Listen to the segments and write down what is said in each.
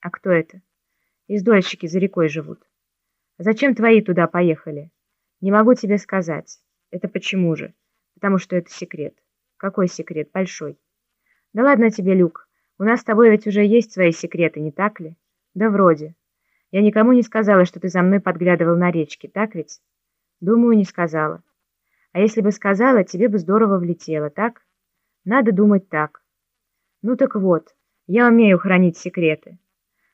А кто это? Издольщики за рекой живут. Зачем твои туда поехали? Не могу тебе сказать. Это почему же? Потому что это секрет. Какой секрет? Большой. Да ладно тебе, Люк. У нас с тобой ведь уже есть свои секреты, не так ли? Да вроде. Я никому не сказала, что ты за мной подглядывал на речке, так ведь? Думаю, не сказала. А если бы сказала, тебе бы здорово влетело, так? Надо думать так. Ну так вот, я умею хранить секреты.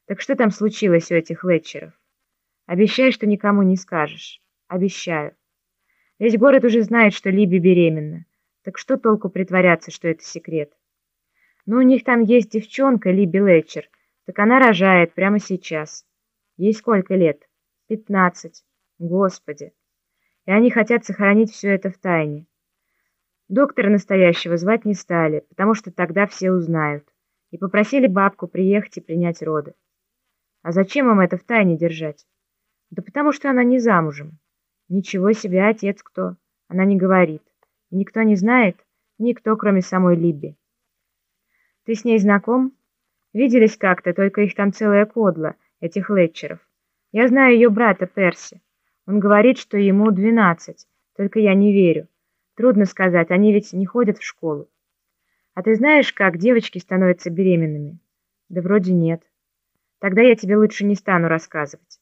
Так что там случилось у этих Летчеров? Обещай, что никому не скажешь. Обещаю. Весь город уже знает, что Либи беременна. Так что толку притворяться, что это секрет? Ну, у них там есть девчонка, Либи Летчер. Так она рожает прямо сейчас. Ей сколько лет? Пятнадцать. Господи. И они хотят сохранить все это в тайне. Доктора настоящего звать не стали, потому что тогда все узнают. И попросили бабку приехать и принять роды. А зачем им это в тайне держать? Да потому что она не замужем. Ничего себе, отец кто? Она не говорит. И никто не знает, никто, кроме самой Либби. Ты с ней знаком? Виделись как-то, только их там целая кодла, этих Летчеров. Я знаю ее брата Перси. Он говорит, что ему двенадцать, только я не верю. Трудно сказать, они ведь не ходят в школу. А ты знаешь, как девочки становятся беременными? Да вроде нет. Тогда я тебе лучше не стану рассказывать.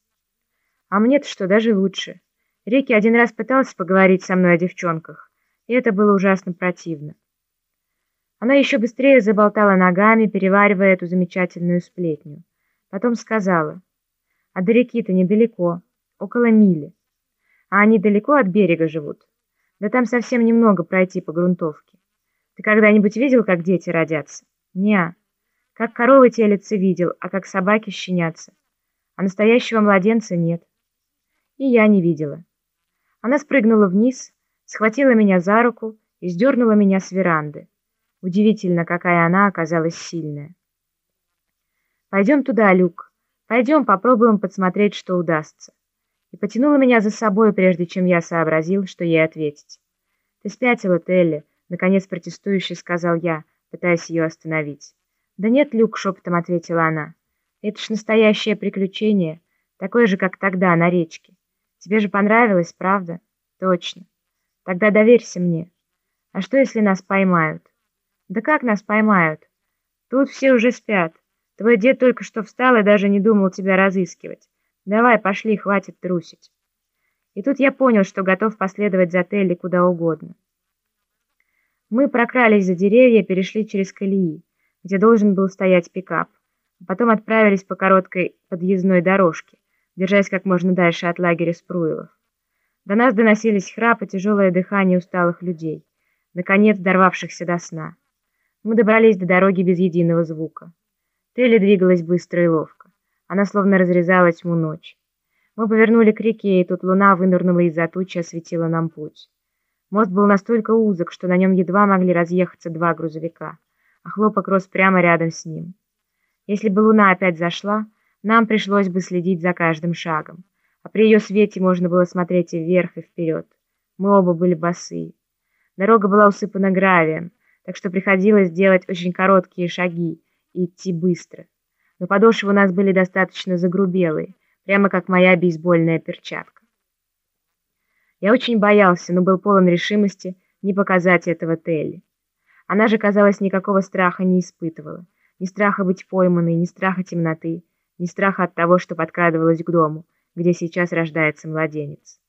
А мне-то что, даже лучше. Рики один раз пытался поговорить со мной о девчонках, и это было ужасно противно. Она еще быстрее заболтала ногами, переваривая эту замечательную сплетню. Потом сказала, а до реки-то недалеко, около мили. А они далеко от берега живут. Да там совсем немного пройти по грунтовке. Ты когда-нибудь видел, как дети родятся? Неа. Как коровы телятся видел, а как собаки щенятся. А настоящего младенца нет. И я не видела. Она спрыгнула вниз, схватила меня за руку и сдернула меня с веранды. Удивительно, какая она оказалась сильная. «Пойдем туда, Люк. Пойдем попробуем подсмотреть, что удастся». И потянула меня за собой, прежде чем я сообразил, что ей ответить. «Ты спятила, Телли», — наконец протестующе сказал я, пытаясь ее остановить. «Да нет, Люк», — шепотом ответила она. «Это ж настоящее приключение, такое же, как тогда, на речке. Тебе же понравилось, правда? Точно. Тогда доверься мне. А что, если нас поймают? Да как нас поймают? Тут все уже спят. Твой дед только что встал и даже не думал тебя разыскивать. Давай, пошли, хватит трусить. И тут я понял, что готов последовать за Телли куда угодно. Мы прокрались за деревья, перешли через колеи, где должен был стоять пикап, а потом отправились по короткой подъездной дорожке держась как можно дальше от лагеря Спруилов. До нас доносились храп и тяжелое дыхание усталых людей, наконец дорвавшихся до сна. Мы добрались до дороги без единого звука. Телли двигалась быстро и ловко. Она словно разрезала тьму ночь. Мы повернули к реке, и тут луна вынырнула из-за тучи осветила нам путь. Мост был настолько узок, что на нем едва могли разъехаться два грузовика, а хлопок рос прямо рядом с ним. Если бы луна опять зашла, нам пришлось бы следить за каждым шагом, а при ее свете можно было смотреть и вверх, и вперед. Мы оба были босые. Дорога была усыпана гравием, так что приходилось делать очень короткие шаги и идти быстро. Но подошвы у нас были достаточно загрубелые, прямо как моя бейсбольная перчатка. Я очень боялся, но был полон решимости не показать этого Телли. Она же, казалось, никакого страха не испытывала. Ни страха быть пойманной, ни страха темноты, ни страха от того, что подкрадывалось к дому, где сейчас рождается младенец.